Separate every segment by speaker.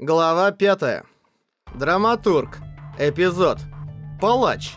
Speaker 1: Глава 5. Драматург. Эпизод. Палач.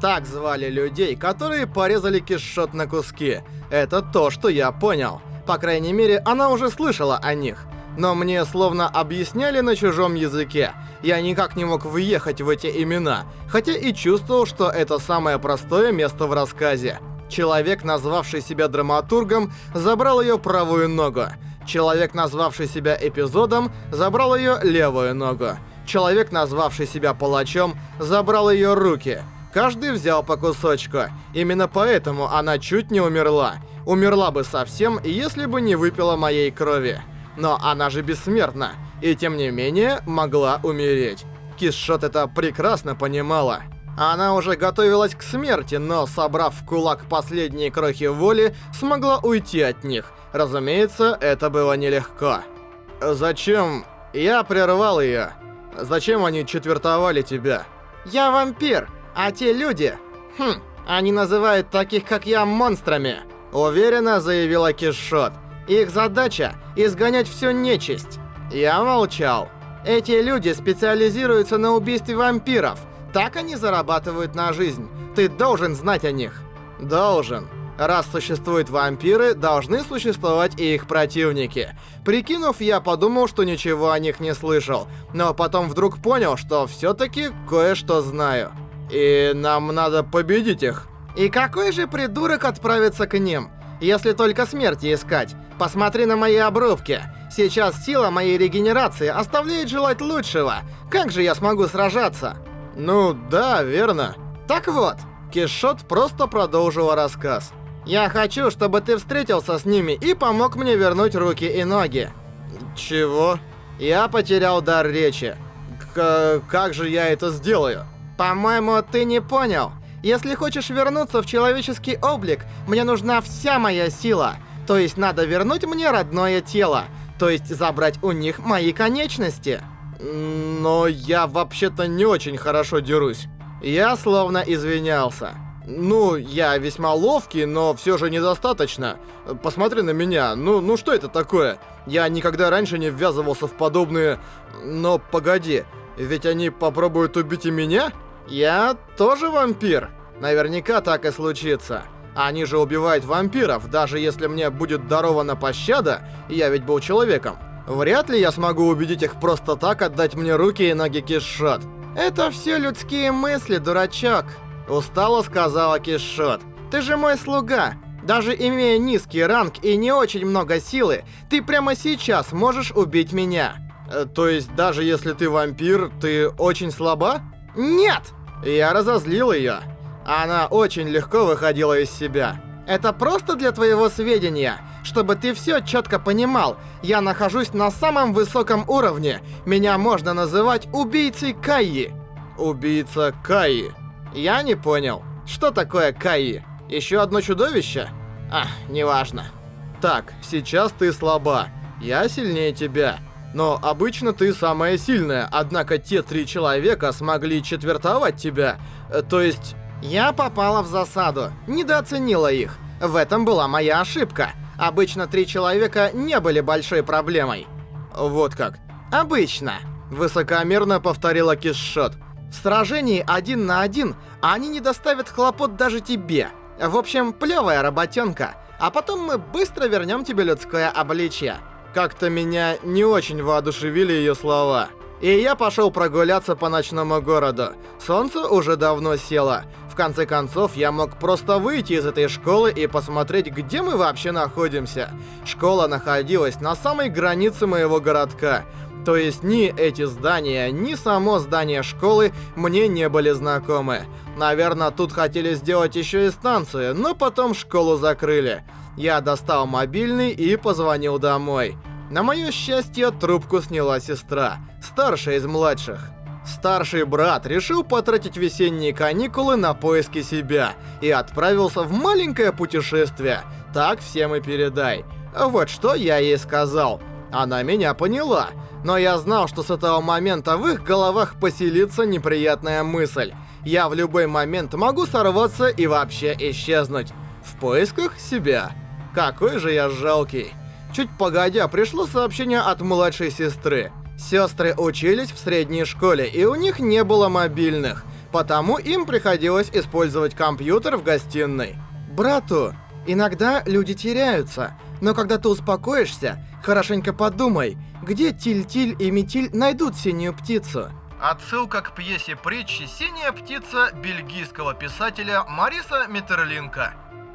Speaker 1: Так звали людей, которые порезали Кишот на куски. Это то, что я понял. По крайней мере, она уже слышала о них. Но мне словно объясняли на чужом языке. Я никак не мог въехать в эти имена, хотя и чувствовал, что это самое простое место в рассказе. Человек, назвавший себя драматургом, забрал ее правую ногу. Человек, назвавший себя эпизодом, забрал ее левую ногу. Человек, назвавший себя палачом, забрал ее руки. Каждый взял по кусочку. Именно поэтому она чуть не умерла. Умерла бы совсем, если бы не выпила моей крови. Но она же бессмертна, и тем не менее могла умереть. Кишот это прекрасно понимала. Она уже готовилась к смерти, но, собрав в кулак последние крохи воли, смогла уйти от них. Разумеется, это было нелегко. «Зачем?» Я прервал ее. «Зачем они четвертовали тебя?» «Я вампир, а те люди...» «Хм, они называют таких, как я, монстрами», — уверенно заявила Кишот. «Их задача — изгонять всю нечисть». Я молчал. «Эти люди специализируются на убийстве вампиров», — так они зарабатывают на жизнь. Ты должен знать о них. Должен. Раз существуют вампиры, должны существовать и их противники. Прикинув, я подумал, что ничего о них не слышал. Но потом вдруг понял, что все-таки кое-что знаю. И нам надо победить их. И какой же придурок отправится к ним? Если только смерти искать. Посмотри на мои обрубки. Сейчас сила моей регенерации оставляет желать лучшего. Как же я смогу сражаться? «Ну да, верно». «Так вот, Кишот просто продолжила рассказ. «Я хочу, чтобы ты встретился с ними и помог мне вернуть руки и ноги». «Чего?» Я потерял дар речи. К как же я это сделаю? По-моему, ты не понял. Если хочешь вернуться в человеческий облик, мне нужна вся моя сила. То есть надо вернуть мне родное тело. То есть забрать у них мои конечности. Но я вообще-то не очень хорошо дерусь. Я словно извинялся. Ну, я весьма ловкий, но все же недостаточно. Посмотри на меня. Ну, ну что это такое? Я никогда раньше не ввязывался в подобные... Но погоди, ведь они попробуют убить и меня? Я тоже вампир. Наверняка так и случится. Они же убивают вампиров, даже если мне будет дарована пощада, я ведь был человеком. Вряд ли я смогу убедить их просто так отдать мне руки и ноги Кишот. Это все людские мысли, дурачок. Устало сказала Кишот. Ты же мой слуга. Даже имея низкий ранг и не очень много силы, ты прямо сейчас можешь убить меня. Э, то есть даже если ты вампир, ты очень слаба? Нет! Я разозлил ее. Она очень легко выходила из себя. Это просто для твоего сведения, чтобы ты все четко понимал. Я нахожусь на самом высоком уровне. Меня можно называть убийцей Кайи. Убийца Кайи. Я не понял. Что такое Кайи? Еще одно чудовище? А, неважно. Так, сейчас ты слаба. Я сильнее тебя. Но обычно ты самая сильная, однако те три человека смогли четвертовать тебя. Э, то есть я попала в засаду, недооценила их. В этом была моя ошибка. Обычно три человека не были большой проблемой. Вот как. Обычно. Высокомерно повторила Кишот. В сражении один на один они не доставят хлопот даже тебе. В общем, плевая работенка. А потом мы быстро вернем тебе людское обличье. Как-то меня не очень воодушевили ее слова. И я пошел прогуляться по ночному городу. Солнце уже давно село. В конце концов, я мог просто выйти из этой школы и посмотреть, где мы вообще находимся. Школа находилась на самой границе моего городка. То есть ни эти здания, ни само здание школы мне не были знакомы. Наверное, тут хотели сделать еще и станцию, но потом школу закрыли. Я достал мобильный и позвонил домой. На мое счастье, трубку сняла сестра, старшая из младших. Старший брат решил потратить весенние каникулы на поиски себя и отправился в маленькое путешествие. Так всем и передай. Вот что я ей сказал. Она меня поняла, но я знал, что с этого момента в их головах поселится неприятная мысль. Я в любой момент могу сорваться и вообще исчезнуть. В поисках себя. Какой же я жалкий. Чуть погодя, пришло сообщение от младшей сестры. Сестры учились в средней школе, и у них не было мобильных, потому им приходилось использовать компьютер в гостиной. Брату, иногда люди теряются, но когда ты успокоишься, хорошенько подумай, где Тиль-Тиль и Метиль найдут синюю птицу. Отсылка к пьесе притчи «Синяя птица» бельгийского писателя Мариса Миттерлинка.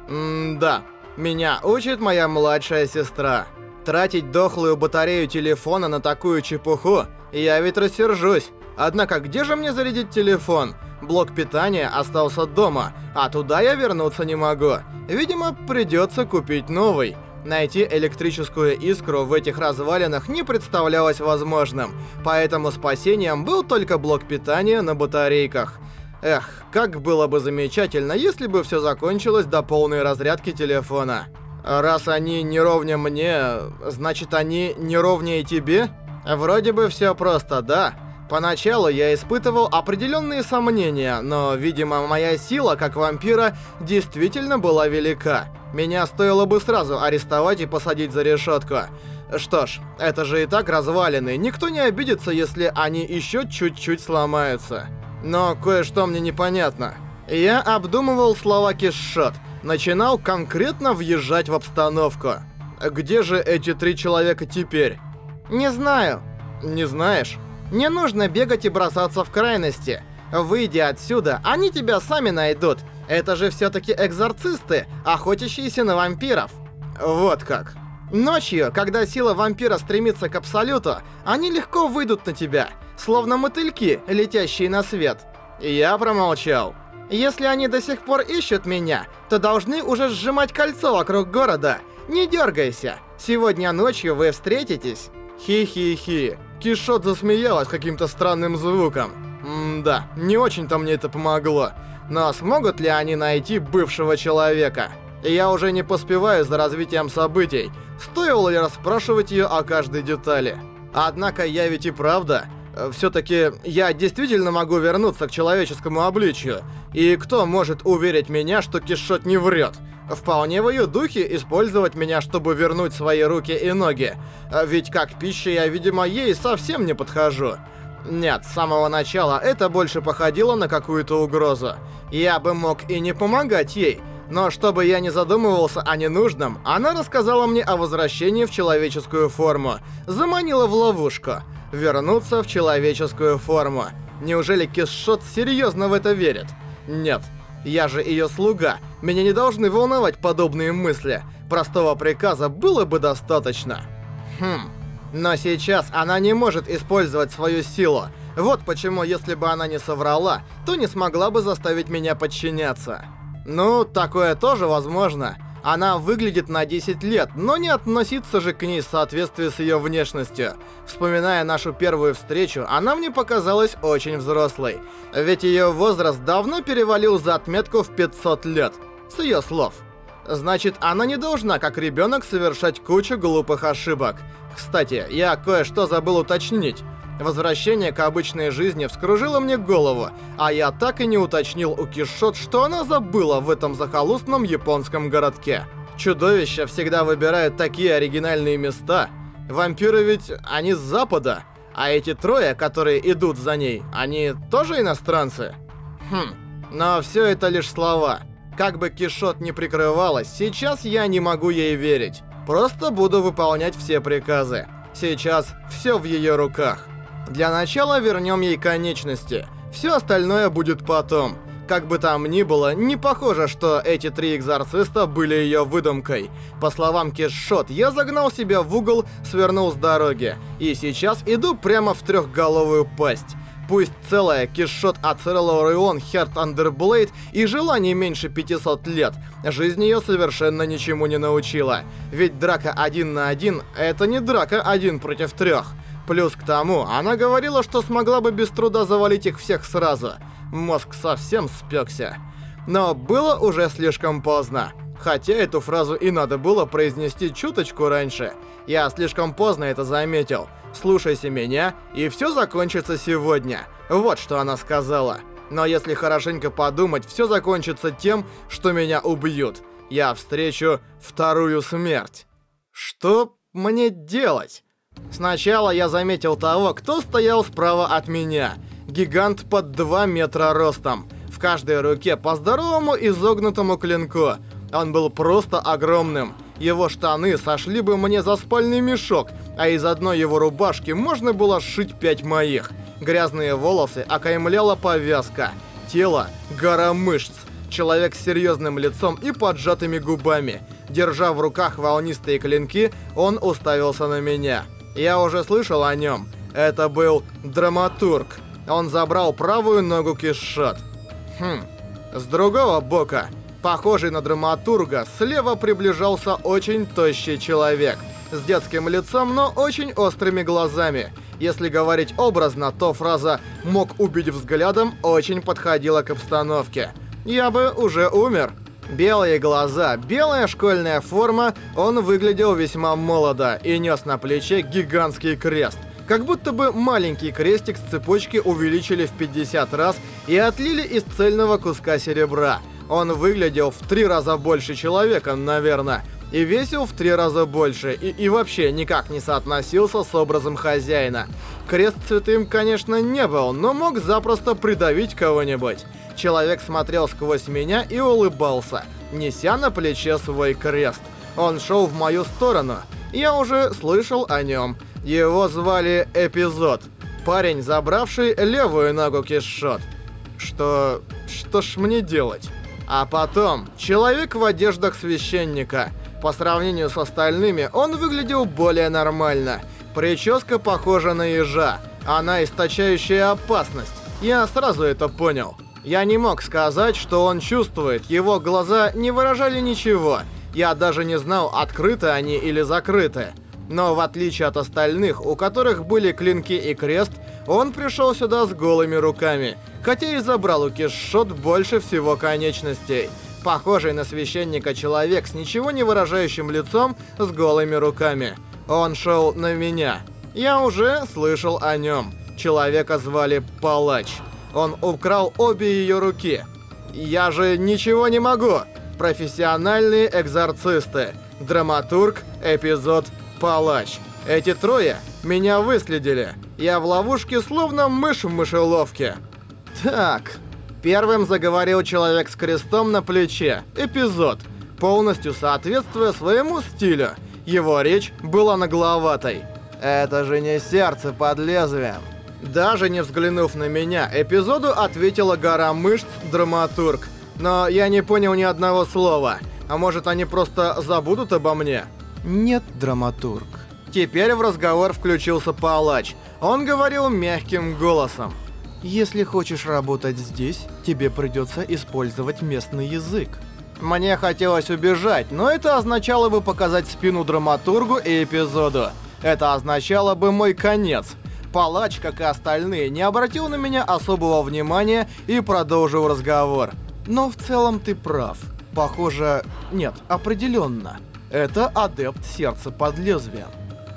Speaker 1: М-да, меня учит моя младшая сестра. Тратить дохлую батарею телефона на такую чепуху, я ведь рассержусь. Однако где же мне зарядить телефон? Блок питания остался дома, а туда я вернуться не могу. Видимо, придется купить новый. Найти электрическую искру в этих развалинах не представлялось возможным, поэтому спасением был только блок питания на батарейках. Эх, как было бы замечательно, если бы все закончилось до полной разрядки телефона. Раз они не ровня мне, значит они не ровнее тебе? Вроде бы все просто, да? Поначалу я испытывал определенные сомнения, но, видимо, моя сила как вампира действительно была велика. Меня стоило бы сразу арестовать и посадить за решетку. Что ж, это же и так развалины, никто не обидится, если они еще чуть-чуть сломаются. Но кое-что мне непонятно. Я обдумывал слова Кишот, начинал конкретно въезжать в обстановку. Где же эти три человека теперь? Не знаю. Не знаешь? Не нужно бегать и бросаться в крайности. Выйди отсюда, они тебя сами найдут. Это же все-таки экзорцисты, охотящиеся на вампиров. Вот как. Ночью, когда сила вампира стремится к абсолюту, они легко выйдут на тебя, словно мотыльки, летящие на свет. Я промолчал. Если они до сих пор ищут меня, то должны уже сжимать кольцо вокруг города. Не дергайся. Сегодня ночью вы встретитесь. Хи-хи-хи. Кишот засмеялась каким-то странным звуком. М-да, не очень-то мне это помогло. Но смогут ли они найти бывшего человека? Я уже не поспеваю за развитием событий. Стоило ли расспрашивать ее о каждой детали? Однако я ведь и правда... Э, Все-таки я действительно могу вернуться к человеческому обличию. И кто может уверить меня, что Кишот не врет? Вполне в ее духе использовать меня, чтобы вернуть свои руки и ноги. А Ведь как пища я, видимо, ей совсем не подхожу. Нет, с самого начала это больше походило на какую-то угрозу. Я бы мог и не помогать ей, но чтобы я не задумывался о ненужном, она рассказала мне о возвращении в человеческую форму. Заманила в ловушку. Вернуться в человеческую форму. Неужели Кишот серьезно в это верит? Нет. Я же ее слуга. Меня не должны волновать подобные мысли. Простого приказа было бы достаточно. Хм. Но сейчас она не может использовать свою силу. Вот почему, если бы она не соврала, то не смогла бы заставить меня подчиняться. Ну, такое тоже возможно. Она выглядит на 10 лет, но не относиться же к ней в соответствии с ее внешностью. Вспоминая нашу первую встречу, она мне показалась очень взрослой. Ведь ее возраст давно перевалил за отметку в 500 лет. С ее слов. Значит, она не должна, как ребенок, совершать кучу глупых ошибок. Кстати, я кое-что забыл уточнить. Возвращение к обычной жизни вскружило мне голову, а я так и не уточнил у Кишот, что она забыла в этом захолустном японском городке. Чудовища всегда выбирают такие оригинальные места. Вампиры ведь, они с запада. А эти трое, которые идут за ней, они тоже иностранцы? Хм, но все это лишь слова. Как бы Кишот не прикрывалась, сейчас я не могу ей верить. Просто буду выполнять все приказы. Сейчас все в ее руках. Для начала вернем ей конечности. Все остальное будет потом. Как бы там ни было, не похоже, что эти три экзорциста были ее выдумкой. По словам Кишот, я загнал себя в угол, свернул с дороги. И сейчас иду прямо в трехголовую пасть. Пусть целая Кишот Ацерелорион Херт Андерблейд и жила не меньше 500 лет, жизнь ее совершенно ничему не научила. Ведь драка один на один — это не драка один против трех. Плюс к тому, она говорила, что смогла бы без труда завалить их всех сразу. Мозг совсем спекся. Но было уже слишком поздно. Хотя эту фразу и надо было произнести чуточку раньше. Я слишком поздно это заметил. Слушайся меня, и все закончится сегодня. Вот что она сказала. Но если хорошенько подумать, все закончится тем, что меня убьют. Я встречу вторую смерть. Что мне делать? Сначала я заметил того, кто стоял справа от меня. Гигант под 2 метра ростом. В каждой руке по здоровому изогнутому клинку. Он был просто огромным. Его штаны сошли бы мне за спальный мешок, а из одной его рубашки можно было сшить пять моих. Грязные волосы окаймляла повязка. Тело — гора мышц. Человек с серьезным лицом и поджатыми губами. Держа в руках волнистые клинки, он уставился на меня. Я уже слышал о нем. Это был драматург. Он забрал правую ногу Кишот. Хм. С другого бока, похожий на драматурга, слева приближался очень тощий человек. С детским лицом, но очень острыми глазами. Если говорить образно, то фраза «мог убить взглядом» очень подходила к обстановке. Я бы уже умер. Белые глаза, белая школьная форма, он выглядел весьма молодо и нес на плече гигантский крест. Как будто бы маленький крестик с цепочки увеличили в 50 раз и отлили из цельного куска серебра. Он выглядел в три раза больше человека, наверное, и весил в три раза больше, и, и вообще никак не соотносился с образом хозяина. Крест святым, конечно, не был, но мог запросто придавить кого-нибудь. Человек смотрел сквозь меня и улыбался, неся на плече свой крест. Он шел в мою сторону. Я уже слышал о нем. Его звали Эпизод. Парень, забравший левую ногу Кишот. Что... что ж мне делать? А потом, человек в одеждах священника. По сравнению с остальными, он выглядел более нормально. Прическа похожа на ежа. Она источающая опасность. Я сразу это понял. Я не мог сказать, что он чувствует, его глаза не выражали ничего. Я даже не знал, открыты они или закрыты. Но в отличие от остальных, у которых были клинки и крест, он пришел сюда с голыми руками, хотя и забрал у Кишот больше всего конечностей. Похожий на священника человек с ничего не выражающим лицом с голыми руками. Он шел на меня. Я уже слышал о нем. Человека звали Палач. Он украл обе ее руки. Я же ничего не могу. Профессиональные экзорцисты. Драматург, эпизод, палач. Эти трое меня выследили. Я в ловушке, словно мышь в мышеловке. Так. Первым заговорил человек с крестом на плече. Эпизод. Полностью соответствуя своему стилю. Его речь была нагловатой. Это же не сердце под лезвием. Даже не взглянув на меня, эпизоду ответила гора мышц драматург. Но я не понял ни одного слова. А может они просто забудут обо мне?
Speaker 2: Нет, драматург.
Speaker 1: Теперь в разговор включился палач. Он говорил мягким голосом.
Speaker 2: Если хочешь работать здесь, тебе придется использовать местный язык.
Speaker 1: Мне хотелось убежать, но это означало бы показать спину драматургу и эпизоду. Это означало бы мой конец. Палач, как и остальные, не обратил на меня особого внимания и продолжил разговор.
Speaker 2: Но в целом ты прав. Похоже... Нет, определенно. Это адепт сердца под лезвием.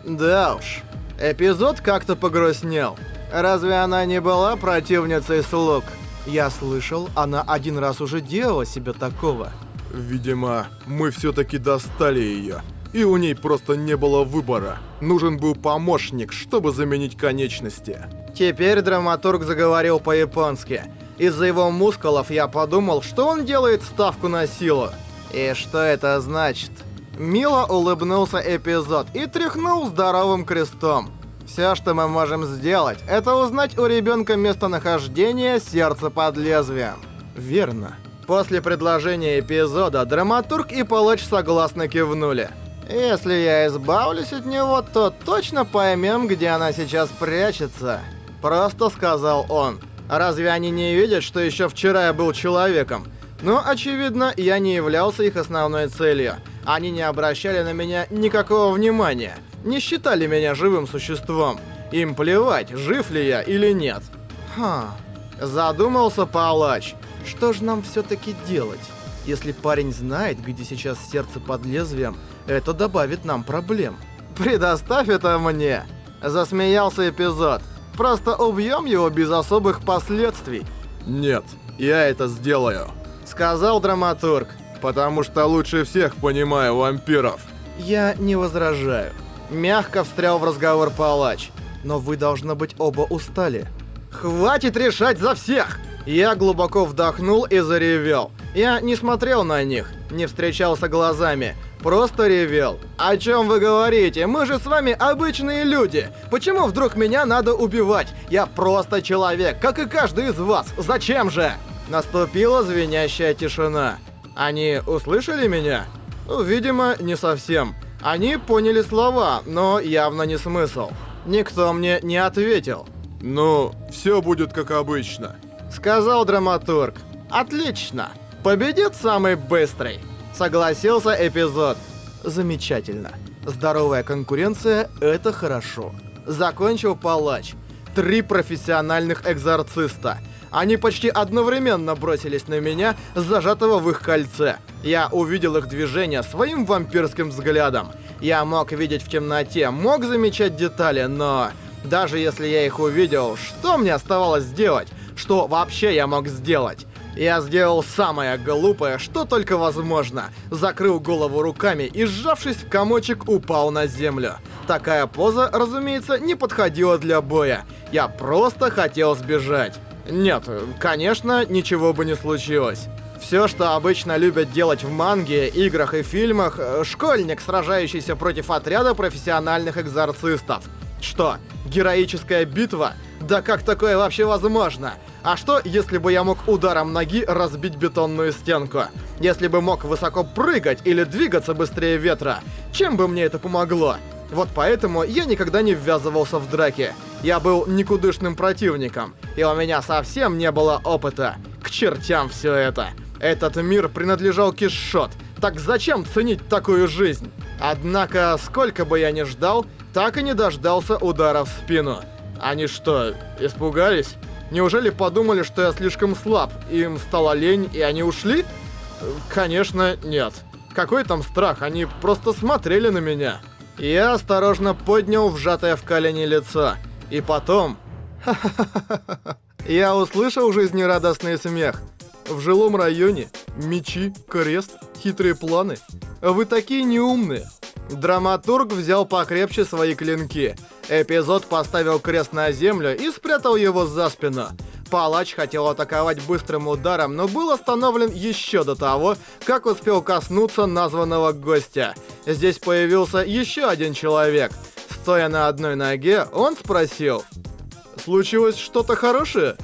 Speaker 1: Да уж. Эпизод как-то погрустнел. Разве она не была противницей слуг?
Speaker 2: Я слышал, она один раз уже делала себе такого.
Speaker 3: Видимо, мы все-таки достали ее и у ней просто не было выбора. Нужен был помощник, чтобы заменить конечности.
Speaker 1: Теперь драматург заговорил по-японски. Из-за его мускулов я подумал, что он делает ставку на силу. И что это значит? Мило улыбнулся эпизод и тряхнул здоровым крестом. Все, что мы можем сделать, это узнать у ребенка местонахождение сердца под лезвием.
Speaker 2: Верно.
Speaker 1: После предложения эпизода драматург и палач согласно кивнули. Если я избавлюсь от него, то точно поймем, где она сейчас прячется. Просто сказал он. Разве они не видят, что еще вчера я был человеком? Но, очевидно, я не являлся их основной целью. Они не обращали на меня никакого внимания. Не считали меня живым существом. Им плевать, жив ли я или нет.
Speaker 2: Ха.
Speaker 1: Задумался палач.
Speaker 2: Что же нам все-таки делать? Если парень знает, где сейчас сердце под лезвием, это добавит нам проблем.
Speaker 1: «Предоставь это мне!» Засмеялся эпизод. «Просто убьем его без особых последствий».
Speaker 3: «Нет, я это сделаю», —
Speaker 1: сказал драматург.
Speaker 3: «Потому что лучше всех понимаю вампиров».
Speaker 2: «Я не возражаю».
Speaker 1: Мягко встрял в разговор палач.
Speaker 2: Но вы, должно быть, оба устали.
Speaker 1: «Хватит решать за всех!» Я глубоко вдохнул и заревел. Я не смотрел на них, не встречался глазами, просто ревел. «О чем вы говорите? Мы же с вами обычные люди! Почему вдруг меня надо убивать? Я просто человек, как и каждый из вас! Зачем же?» Наступила звенящая тишина. Они услышали меня? Видимо, не совсем. Они поняли слова, но явно не смысл. Никто мне не ответил.
Speaker 3: «Ну, все будет как обычно», —
Speaker 1: сказал драматург. «Отлично! Победит самый быстрый!» Согласился эпизод.
Speaker 2: Замечательно. Здоровая конкуренция — это хорошо.
Speaker 1: Закончил палач. Три профессиональных экзорциста. Они почти одновременно бросились на меня, зажатого в их кольце. Я увидел их движение своим вампирским взглядом. Я мог видеть в темноте, мог замечать детали, но... Даже если я их увидел, что мне оставалось сделать? Что вообще я мог сделать? Я сделал самое глупое, что только возможно. Закрыл голову руками и, сжавшись в комочек, упал на землю. Такая поза, разумеется, не подходила для боя. Я просто хотел сбежать. Нет, конечно, ничего бы не случилось. Все, что обычно любят делать в манге, играх и фильмах, э, школьник, сражающийся против отряда профессиональных экзорцистов. Что, героическая битва? Да как такое вообще возможно? А что, если бы я мог ударом ноги разбить бетонную стенку? Если бы мог высоко прыгать или двигаться быстрее ветра? Чем бы мне это помогло? Вот поэтому я никогда не ввязывался в драки. Я был никудышным противником, и у меня совсем не было опыта. К чертям все это. Этот мир принадлежал Кишот. Так зачем ценить такую жизнь? Однако, сколько бы я ни ждал, так и не дождался удара в спину. Они что, испугались? Неужели подумали, что я слишком слаб, им стало лень и они ушли? Конечно, нет. Какой там страх, они просто смотрели на меня. Я осторожно поднял вжатое в колени лицо. И потом... Я услышал жизнерадостный смех. В жилом районе мечи, крест, хитрые планы. Вы такие неумные. Драматург взял покрепче свои клинки. Эпизод поставил крест на землю и спрятал его за спину. Палач хотел атаковать быстрым ударом, но был остановлен еще до того, как успел коснуться названного гостя. Здесь появился еще один человек. Стоя на одной ноге, он спросил. «Случилось что-то хорошее?»